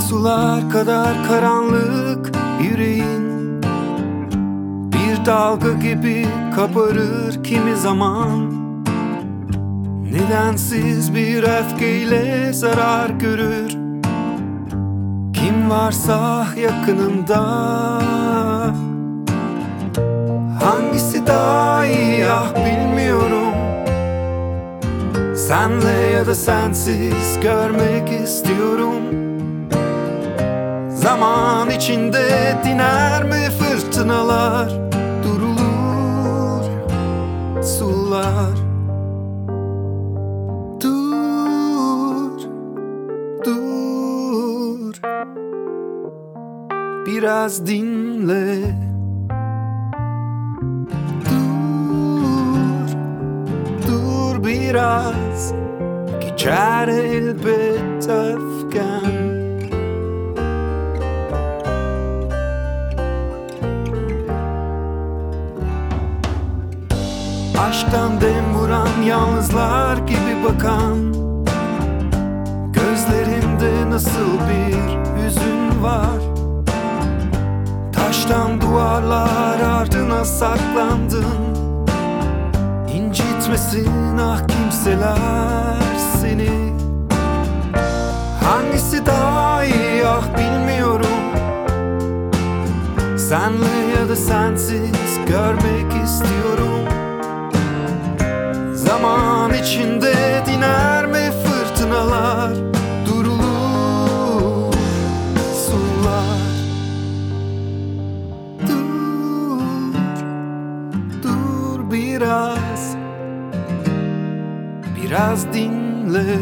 sular kadar karanlık yüreğin. Bir dalga gibi kabarır kimi zaman. Nedensiz bir öfkeyle zarar görür. Kim varsa yakınında Hangisi daha iyi ah bilmiyorum. Senle ya da sensiz görmek istiyorum Zaman içinde diner mi fırtınalar? Durulur sular. Dur, dur. Biraz dinle. Dur, dur biraz. Geçer elbet öfken Aşktan dem vuran yalnızlar gibi bakan. Gözlerinde nasıl bir hüzün var? Taştan duvarlar ardına saklandın. İncitmesin ah kimseler seni. Hangisi daha iyi ah bilmiyorum. Senle ya da sensiz görmek istiyorum içinde diner mi fırtınalar Durulur sular? Dur, dur biraz Biraz dinle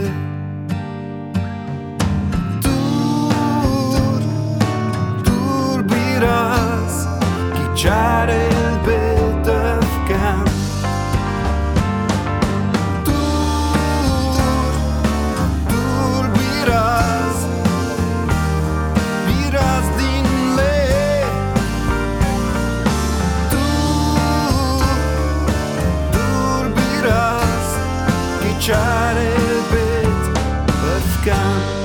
gone.